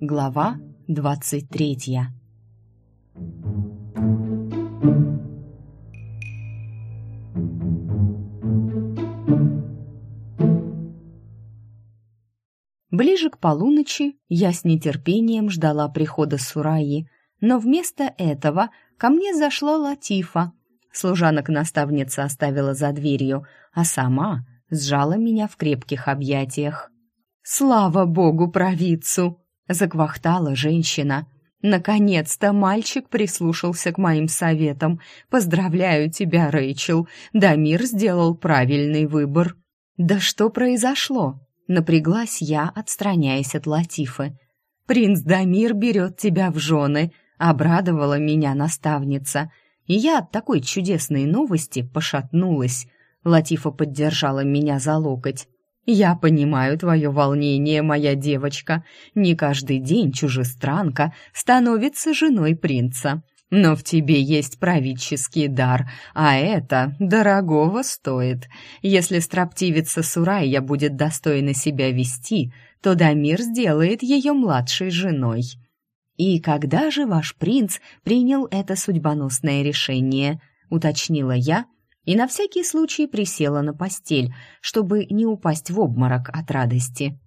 Глава двадцать третья Ближе к полуночи я с нетерпением ждала прихода Сураи, но вместо этого ко мне зашла Латифа. Служанок наставница оставила за дверью, а сама сжала меня в крепких объятиях. «Слава богу, провидцу!» — заквахтала женщина. «Наконец-то мальчик прислушался к моим советам. Поздравляю тебя, Рэйчел. Дамир сделал правильный выбор». «Да что произошло?» Напряглась я, отстраняясь от Латифы. «Принц Дамир берет тебя в жены», — обрадовала меня наставница. И я от такой чудесной новости пошатнулась. Латифа поддержала меня за локоть. «Я понимаю твое волнение, моя девочка. Не каждый день чужестранка становится женой принца. Но в тебе есть правительский дар, а это дорогого стоит. Если строптивица Сурайя будет достойно себя вести, то Дамир сделает ее младшей женой. И когда же ваш принц принял это судьбоносное решение, уточнила я, и на всякий случай присела на постель, чтобы не упасть в обморок от радости.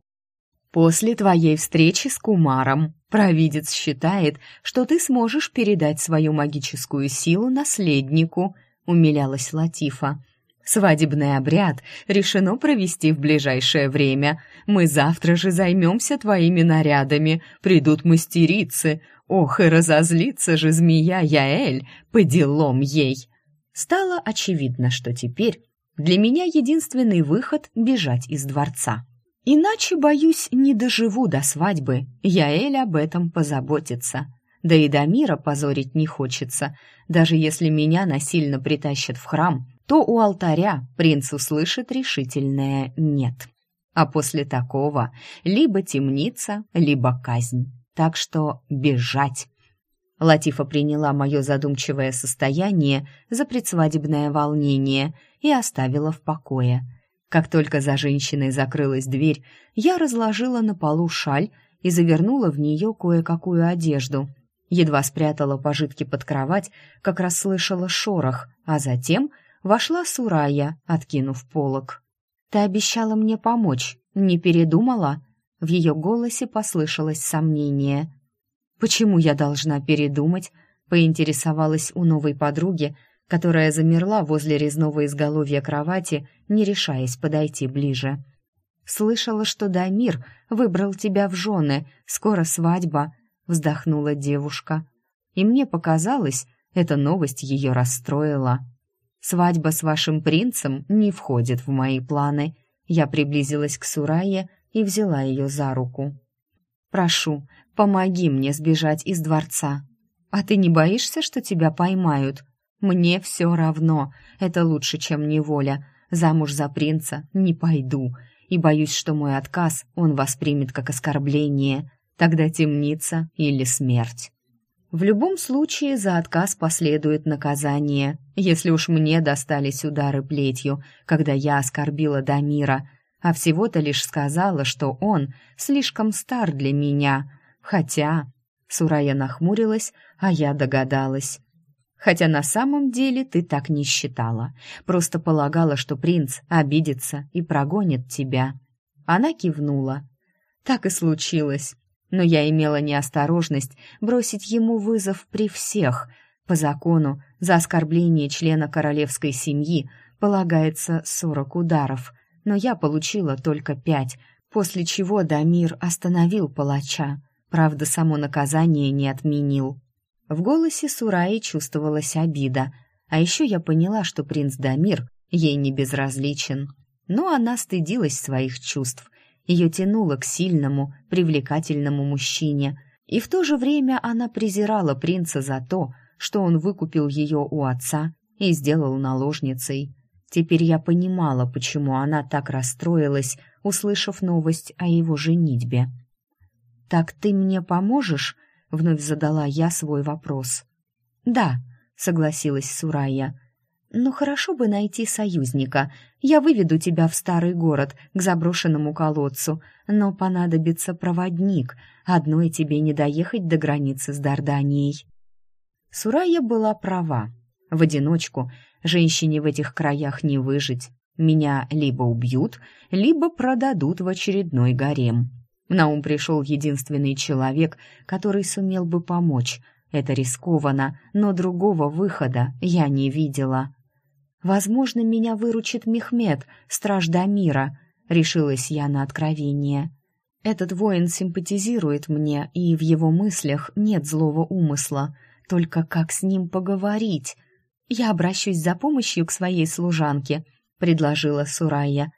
После твоей встречи с Кумаром провидец считает, что ты сможешь передать свою магическую силу наследнику, умилялась Латифа. Свадебный обряд решено провести в ближайшее время. Мы завтра же займемся твоими нарядами. Придут мастерицы. Ох, и разозлится же змея Яэль по делам ей. Стало очевидно, что теперь для меня единственный выход — бежать из дворца. Иначе, боюсь, не доживу до свадьбы. Яэль об этом позаботится. Да и до мира позорить не хочется. Даже если меня насильно притащат в храм, то у алтаря принц услышит решительное «нет». А после такого либо темница, либо казнь. Так что бежать. Латифа приняла мое задумчивое состояние за предсвадебное волнение и оставила в покое – как только за женщиной закрылась дверь, я разложила на полу шаль и завернула в нее кое-какую одежду. Едва спрятала пожитки под кровать, как расслышала шорох, а затем вошла Сурая, откинув полог. «Ты обещала мне помочь, не передумала?» В ее голосе послышалось сомнение. «Почему я должна передумать?» — поинтересовалась у новой подруги, которая замерла возле резного изголовья кровати, не решаясь подойти ближе. «Слышала, что Дамир выбрал тебя в жены, скоро свадьба», — вздохнула девушка. И мне показалось, эта новость ее расстроила. «Свадьба с вашим принцем не входит в мои планы». Я приблизилась к Сурае и взяла ее за руку. «Прошу, помоги мне сбежать из дворца. А ты не боишься, что тебя поймают?» Мне все равно, это лучше, чем неволя. Замуж за принца не пойду, и боюсь, что мой отказ он воспримет как оскорбление. Тогда темница или смерть. В любом случае за отказ последует наказание, если уж мне достались удары плетью, когда я оскорбила Дамира, а всего-то лишь сказала, что он слишком стар для меня. Хотя... Сурая нахмурилась, а я догадалась. Хотя на самом деле ты так не считала. Просто полагала, что принц обидится и прогонит тебя. Она кивнула. Так и случилось. Но я имела неосторожность бросить ему вызов при всех. По закону, за оскорбление члена королевской семьи полагается сорок ударов, но я получила только пять, после чего Дамир остановил палача. Правда, само наказание не отменил. В голосе Сураи чувствовалась обида, а еще я поняла, что принц Дамир ей не безразличен. Но она стыдилась своих чувств, ее тянуло к сильному, привлекательному мужчине, и в то же время она презирала принца за то, что он выкупил ее у отца и сделал наложницей. Теперь я понимала, почему она так расстроилась, услышав новость о его женитьбе. «Так ты мне поможешь?» Вновь задала я свой вопрос. «Да», — согласилась Сурая. но хорошо бы найти союзника. Я выведу тебя в старый город, к заброшенному колодцу, но понадобится проводник. Одной тебе не доехать до границы с Дарданией». Сурая была права. В одиночку женщине в этих краях не выжить. Меня либо убьют, либо продадут в очередной гарем. На ум пришел единственный человек, который сумел бы помочь. Это рискованно, но другого выхода я не видела. Возможно, меня выручит Мехмед, страж Дамира, решилась я на откровение. Этот воин симпатизирует мне, и в его мыслях нет злого умысла. Только как с ним поговорить? Я обращусь за помощью к своей служанке, предложила Сурайя.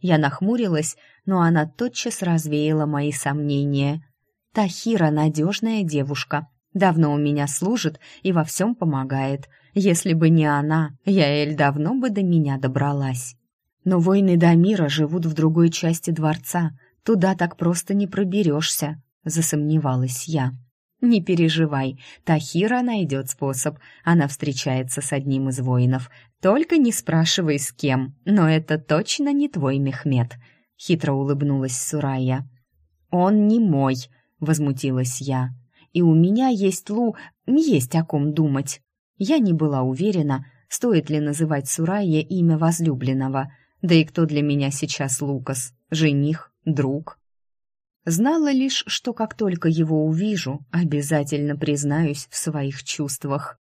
Я нахмурилась, но она тотчас развеяла мои сомнения. Тахира надежная девушка, давно у меня служит и во всем помогает. Если бы не она, Яэль давно бы до меня добралась. Но воины Дамира живут в другой части дворца, туда так просто не проберешься, засомневалась я. «Не переживай, Тахира найдет способ. Она встречается с одним из воинов. Только не спрашивай, с кем. Но это точно не твой Мехмед», — хитро улыбнулась Сурая. «Он не мой», — возмутилась я. «И у меня есть Лу, есть о ком думать». Я не была уверена, стоит ли называть Сурайе имя возлюбленного. Да и кто для меня сейчас Лукас? Жених? Друг? Знала лишь, что как только его увижу, обязательно признаюсь в своих чувствах.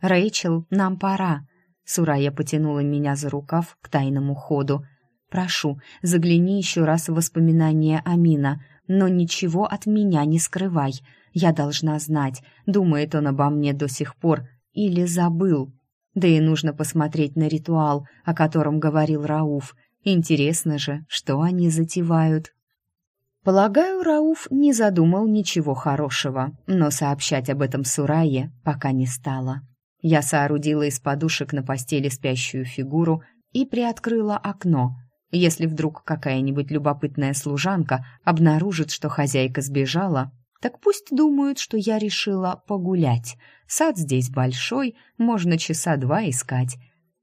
«Рэйчел, нам пора», — Сурая потянула меня за рукав к тайному ходу. «Прошу, загляни еще раз в воспоминания Амина, но ничего от меня не скрывай. Я должна знать, думает он обо мне до сих пор или забыл. Да и нужно посмотреть на ритуал, о котором говорил Рауф. Интересно же, что они затевают». Полагаю, Рауф не задумал ничего хорошего, но сообщать об этом Сурае пока не стала. Я соорудила из подушек на постели спящую фигуру и приоткрыла окно. Если вдруг какая-нибудь любопытная служанка обнаружит, что хозяйка сбежала, так пусть думают, что я решила погулять. Сад здесь большой, можно часа два искать.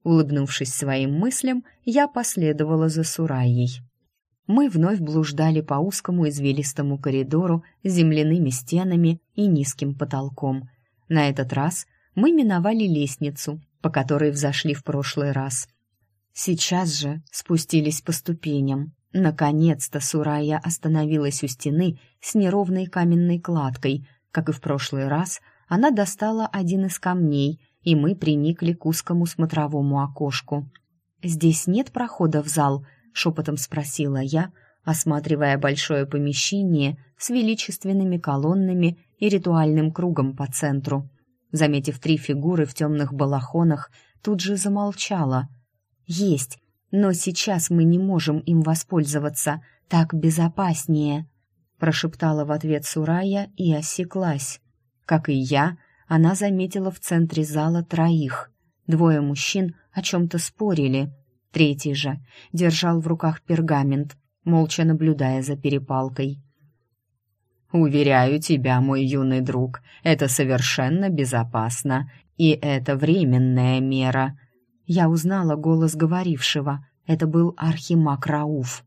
Улыбнувшись своим мыслям, я последовала за Сураей мы вновь блуждали по узкому извилистому коридору с земляными стенами и низким потолком. На этот раз мы миновали лестницу, по которой взошли в прошлый раз. Сейчас же спустились по ступеням. Наконец-то Сурая остановилась у стены с неровной каменной кладкой. Как и в прошлый раз, она достала один из камней, и мы приникли к узкому смотровому окошку. «Здесь нет прохода в зал», шепотом спросила я, осматривая большое помещение с величественными колоннами и ритуальным кругом по центру. Заметив три фигуры в темных балахонах, тут же замолчала. «Есть, но сейчас мы не можем им воспользоваться, так безопаснее», прошептала в ответ Сурая и осеклась. Как и я, она заметила в центре зала троих. Двое мужчин о чем-то спорили — Третий же держал в руках пергамент, молча наблюдая за перепалкой. «Уверяю тебя, мой юный друг, это совершенно безопасно, и это временная мера». Я узнала голос говорившего. Это был Архимаг Рауф.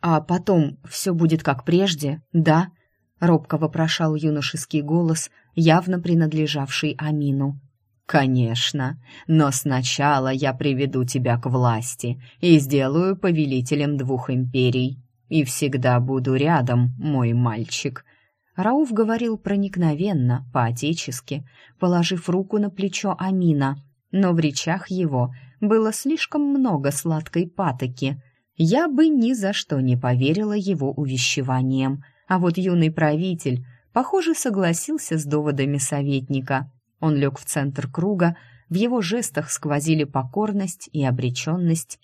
«А потом все будет как прежде, да?» — робко вопрошал юношеский голос, явно принадлежавший Амину. «Конечно, но сначала я приведу тебя к власти и сделаю повелителем двух империй. И всегда буду рядом, мой мальчик». Рауф говорил проникновенно, по-отечески, положив руку на плечо Амина, но в речах его было слишком много сладкой патоки. Я бы ни за что не поверила его увещеваниям, а вот юный правитель, похоже, согласился с доводами советника — он лег в центр круга, в его жестах сквозили покорность и обреченность.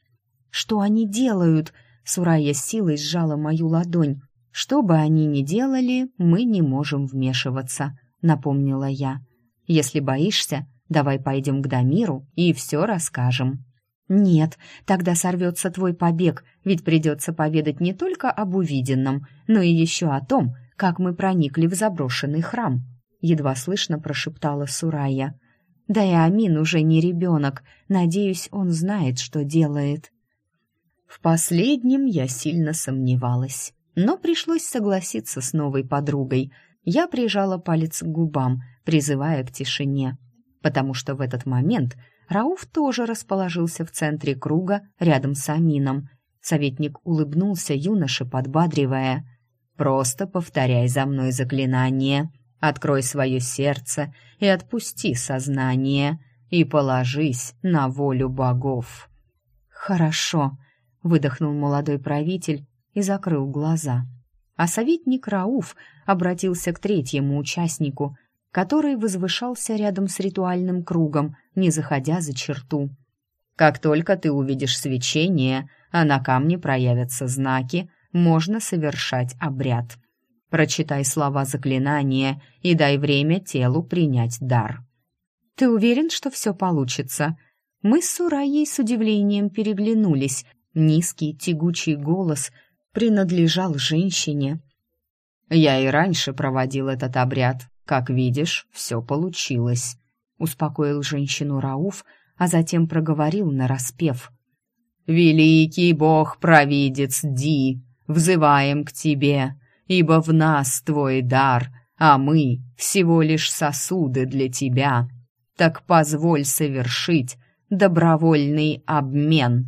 «Что они делают?» Сурая силой сжала мою ладонь. «Что бы они ни делали, мы не можем вмешиваться», — напомнила я. «Если боишься, давай пойдем к Дамиру и все расскажем». «Нет, тогда сорвется твой побег, ведь придется поведать не только об увиденном, но и еще о том, как мы проникли в заброшенный храм», едва слышно прошептала Сурая. Да и Амин уже не ребенок. Надеюсь, он знает, что делает. В последнем я сильно сомневалась, но пришлось согласиться с новой подругой. Я прижала палец к губам, призывая к тишине, потому что в этот момент Рауф тоже расположился в центре круга рядом с Амином. Советник улыбнулся юноше, подбадривая. «Просто повторяй за мной заклинание. Открой свое сердце и отпусти сознание, и положись на волю богов». «Хорошо», — выдохнул молодой правитель и закрыл глаза. А советник Рауф обратился к третьему участнику, который возвышался рядом с ритуальным кругом, не заходя за черту. «Как только ты увидишь свечение, а на камне проявятся знаки, можно совершать обряд. Прочитай слова заклинания и дай время телу принять дар». «Ты уверен, что все получится?» Мы с Сураей с удивлением переглянулись. Низкий, тягучий голос принадлежал женщине. «Я и раньше проводил этот обряд. Как видишь, все получилось», — успокоил женщину Рауф, а затем проговорил нараспев. «Великий бог-провидец Ди, взываем к тебе, ибо в нас твой дар, а мы всего лишь сосуды для тебя. Так позволь совершить добровольный обмен».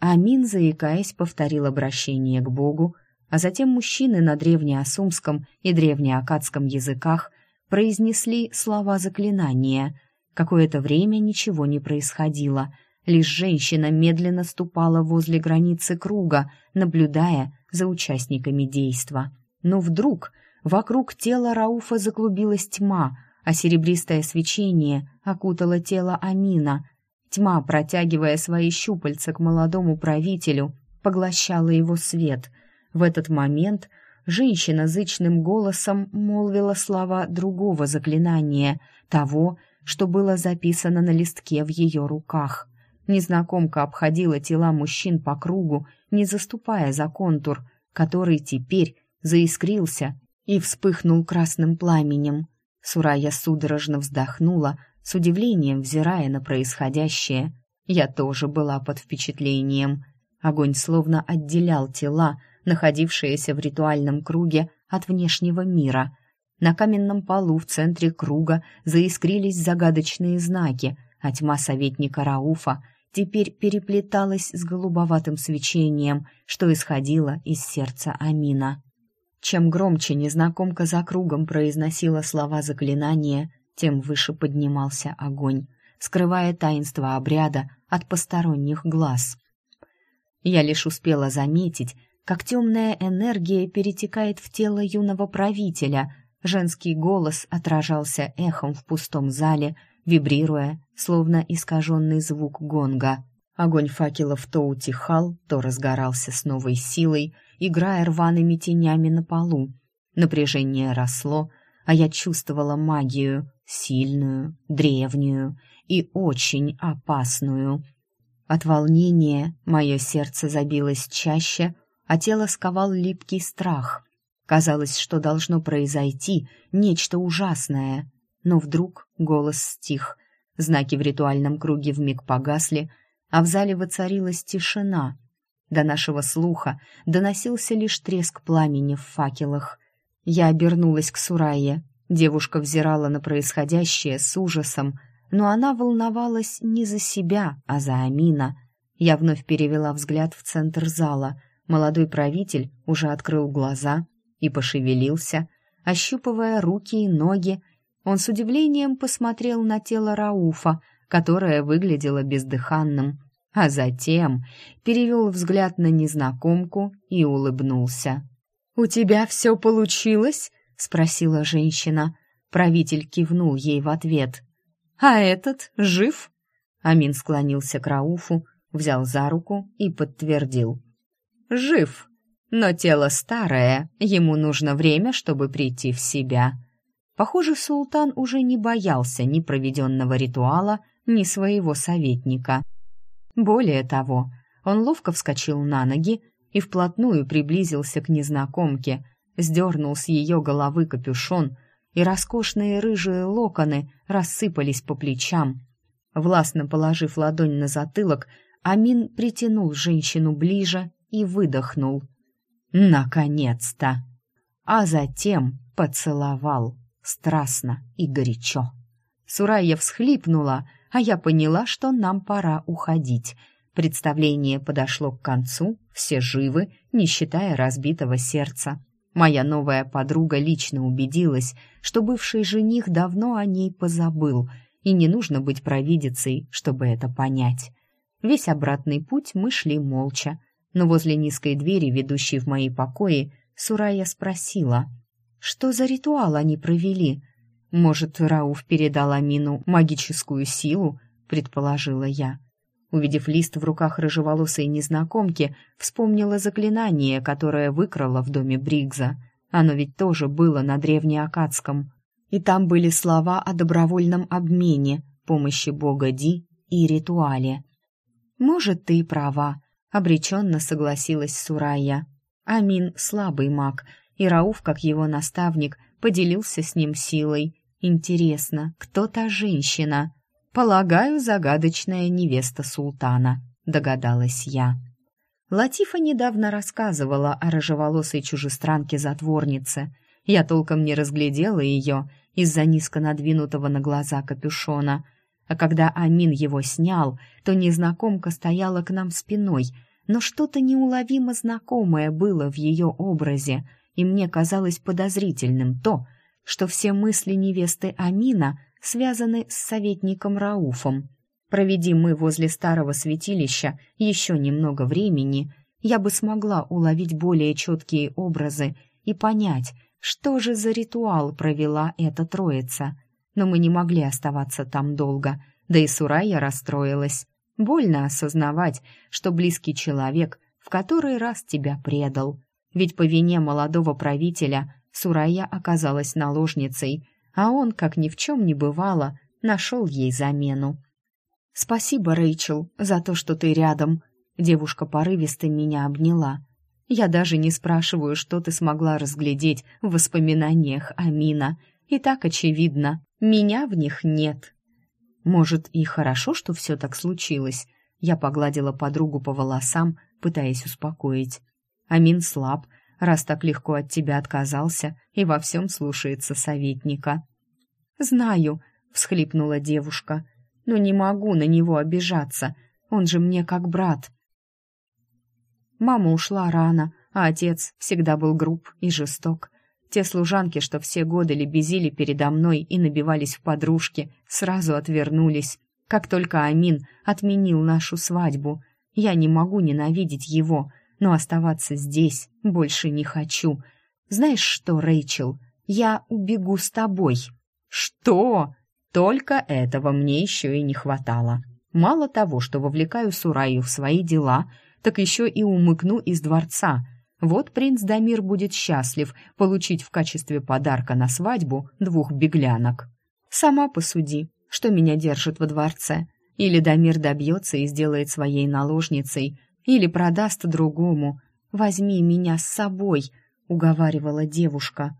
Амин, заикаясь, повторил обращение к Богу, а затем мужчины на древнеосумском и древнеакадском языках произнесли слова заклинания. Какое-то время ничего не происходило. Лишь женщина медленно ступала возле границы круга, наблюдая за участниками действа. Но вдруг вокруг тела Рауфа заклубилась тьма, а серебристое свечение окутало тело Амина. Тьма, протягивая свои щупальца к молодому правителю, поглощала его свет. В этот момент женщина зычным голосом молвила слова другого заклинания, того, что было записано на листке в ее руках. Незнакомка обходила тела мужчин по кругу, не заступая за контур, который теперь заискрился и вспыхнул красным пламенем. Сурая судорожно вздохнула, с удивлением взирая на происходящее. Я тоже была под впечатлением. Огонь словно отделял тела, находившиеся в ритуальном круге от внешнего мира. На каменном полу в центре круга заискрились загадочные знаки, а тьма советника Рауфа теперь переплеталась с голубоватым свечением, что исходило из сердца Амина. Чем громче незнакомка за кругом произносила слова заклинания, тем выше поднимался огонь, скрывая таинство обряда от посторонних глаз. Я лишь успела заметить, как темная энергия перетекает в тело юного правителя. Женский голос отражался эхом в пустом зале, вибрируя, словно искаженный звук гонга. Огонь факелов то утихал, то разгорался с новой силой, играя рваными тенями на полу. Напряжение росло, а я чувствовала магию, сильную, древнюю и очень опасную. От волнения мое сердце забилось чаще, а тело сковал липкий страх. Казалось, что должно произойти нечто ужасное. Но вдруг голос стих, знаки в ритуальном круге вмиг погасли, а в зале воцарилась тишина. До нашего слуха доносился лишь треск пламени в факелах. Я обернулась к Сурайе. Девушка взирала на происходящее с ужасом, но она волновалась не за себя, а за Амина. Я вновь перевела взгляд в центр зала — Молодой правитель уже открыл глаза и пошевелился, ощупывая руки и ноги. Он с удивлением посмотрел на тело Рауфа, которое выглядело бездыханным, а затем перевел взгляд на незнакомку и улыбнулся. «У тебя все получилось?» — спросила женщина. Правитель кивнул ей в ответ. «А этот жив?» Амин склонился к Рауфу, взял за руку и подтвердил жив, но тело старое, ему нужно время, чтобы прийти в себя. Похоже, султан уже не боялся ни проведенного ритуала, ни своего советника. Более того, он ловко вскочил на ноги и вплотную приблизился к незнакомке, сдернул с ее головы капюшон и роскошные рыжие локоны рассыпались по плечам. Властно положив ладонь на затылок, Амин притянул женщину ближе и выдохнул. «Наконец-то!» А затем поцеловал страстно и горячо. Сурайя всхлипнула, а я поняла, что нам пора уходить. Представление подошло к концу, все живы, не считая разбитого сердца. Моя новая подруга лично убедилась, что бывший жених давно о ней позабыл, и не нужно быть провидицей, чтобы это понять. Весь обратный путь мы шли молча, но возле низкой двери, ведущей в мои покои, Сурая спросила, что за ритуал они провели. Может, Рауф передал Амину магическую силу, предположила я. Увидев лист в руках рыжеволосой незнакомки, вспомнила заклинание, которое выкрала в доме Бригза. Оно ведь тоже было на древнеакадском. И там были слова о добровольном обмене, помощи бога Ди и ритуале. «Может, ты и права», — обреченно согласилась Сурайя. Амин — слабый маг, и Рауф, как его наставник, поделился с ним силой. Интересно, кто та женщина? «Полагаю, загадочная невеста султана», — догадалась я. Латифа недавно рассказывала о рыжеволосой чужестранке-затворнице. Я толком не разглядела ее из-за низко надвинутого на глаза капюшона. А когда Амин его снял, то незнакомка стояла к нам спиной, но что-то неуловимо знакомое было в ее образе, и мне казалось подозрительным то, что все мысли невесты Амина — связаны с советником Рауфом. Проведи мы возле старого святилища еще немного времени, я бы смогла уловить более четкие образы и понять, что же за ритуал провела эта троица. Но мы не могли оставаться там долго, да и Сурайя расстроилась. Больно осознавать, что близкий человек в который раз тебя предал. Ведь по вине молодого правителя Сурайя оказалась наложницей, а он, как ни в чем не бывало, нашел ей замену. «Спасибо, Рэйчел, за то, что ты рядом», — девушка порывисто меня обняла. «Я даже не спрашиваю, что ты смогла разглядеть в воспоминаниях Амина. И так очевидно, меня в них нет». «Может, и хорошо, что все так случилось?» Я погладила подругу по волосам, пытаясь успокоить. Амин слаб, раз так легко от тебя отказался и во всем слушается советника». «Знаю», — всхлипнула девушка, — «но не могу на него обижаться, он же мне как брат». Мама ушла рано, а отец всегда был груб и жесток. Те служанки, что все годы лебезили передо мной и набивались в подружки, сразу отвернулись. Как только Амин отменил нашу свадьбу, я не могу ненавидеть его — но оставаться здесь больше не хочу. Знаешь что, Рэйчел, я убегу с тобой». «Что?» Только этого мне еще и не хватало. Мало того, что вовлекаю Сураю в свои дела, так еще и умыкну из дворца. Вот принц Дамир будет счастлив получить в качестве подарка на свадьбу двух беглянок. Сама посуди, что меня держит во дворце. Или Дамир добьется и сделает своей наложницей, или продаст другому. Возьми меня с собой», — уговаривала девушка.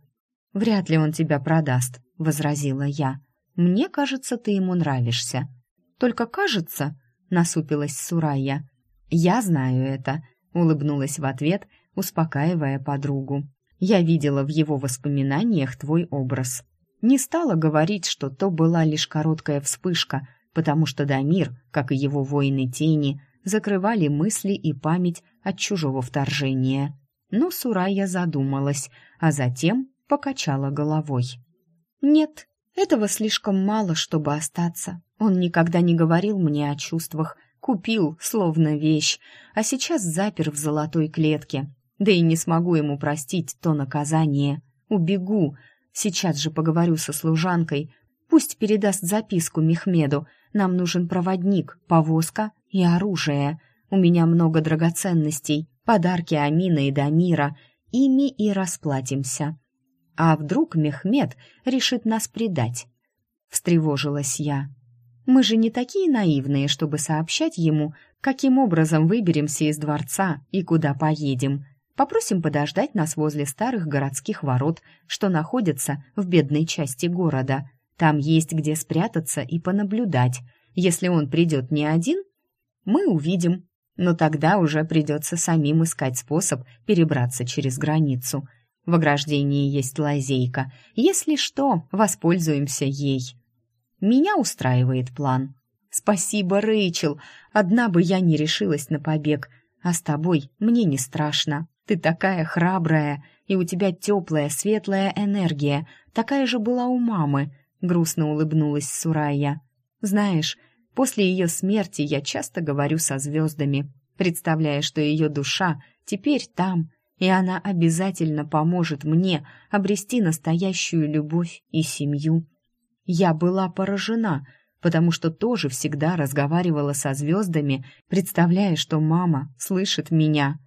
«Вряд ли он тебя продаст», — возразила я. «Мне кажется, ты ему нравишься». «Только кажется», — насупилась Сурайя. «Я знаю это», — улыбнулась в ответ, успокаивая подругу. «Я видела в его воспоминаниях твой образ. Не стала говорить, что то была лишь короткая вспышка, потому что Дамир, как и его воины тени, — закрывали мысли и память от чужого вторжения. Но Сурая задумалась, а затем покачала головой. «Нет, этого слишком мало, чтобы остаться. Он никогда не говорил мне о чувствах, купил, словно вещь, а сейчас запер в золотой клетке. Да и не смогу ему простить то наказание. Убегу. Сейчас же поговорю со служанкой. Пусть передаст записку Мехмеду. Нам нужен проводник, повозка и оружие. У меня много драгоценностей, подарки Амина и Дамира. Ими и расплатимся. А вдруг Мехмед решит нас предать? Встревожилась я. Мы же не такие наивные, чтобы сообщать ему, каким образом выберемся из дворца и куда поедем. Попросим подождать нас возле старых городских ворот, что находятся в бедной части города. Там есть где спрятаться и понаблюдать. Если он придет не один, мы увидим. Но тогда уже придется самим искать способ перебраться через границу. В ограждении есть лазейка. Если что, воспользуемся ей. Меня устраивает план. Спасибо, Рэйчел. Одна бы я не решилась на побег, а с тобой мне не страшно. Ты такая храбрая, и у тебя теплая, светлая энергия. Такая же была у мамы, грустно улыбнулась Сурая. Знаешь, после ее смерти я часто говорю со звездами, представляя, что ее душа теперь там, и она обязательно поможет мне обрести настоящую любовь и семью. Я была поражена, потому что тоже всегда разговаривала со звездами, представляя, что мама слышит меня.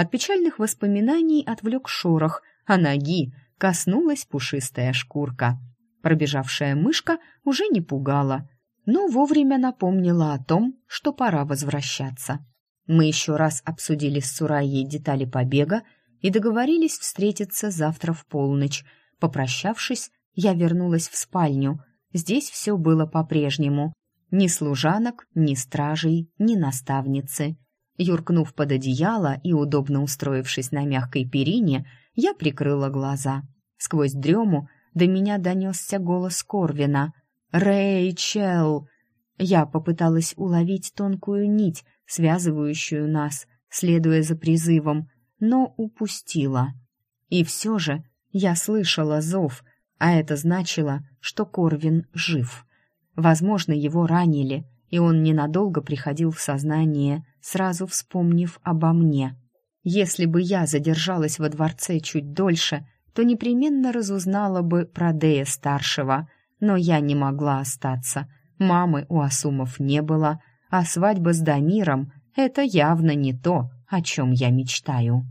От печальных воспоминаний отвлек шорох, а ноги коснулась пушистая шкурка. Пробежавшая мышка уже не пугала, но вовремя напомнила о том, что пора возвращаться. Мы еще раз обсудили с Сураей детали побега и договорились встретиться завтра в полночь. Попрощавшись, я вернулась в спальню, Здесь все было по-прежнему. Ни служанок, ни стражей, ни наставницы. Юркнув под одеяло и удобно устроившись на мягкой перине, я прикрыла глаза. Сквозь дрему до меня донесся голос Корвина. «Рэйчел!» Я попыталась уловить тонкую нить, связывающую нас, следуя за призывом, но упустила. И все же я слышала зов, а это значило, что Корвин жив. Возможно, его ранили, и он ненадолго приходил в сознание, сразу вспомнив обо мне. Если бы я задержалась во дворце чуть дольше, то непременно разузнала бы про Дея-старшего, но я не могла остаться. Мамы у Асумов не было, а свадьба с Дамиром — это явно не то, о чем я мечтаю.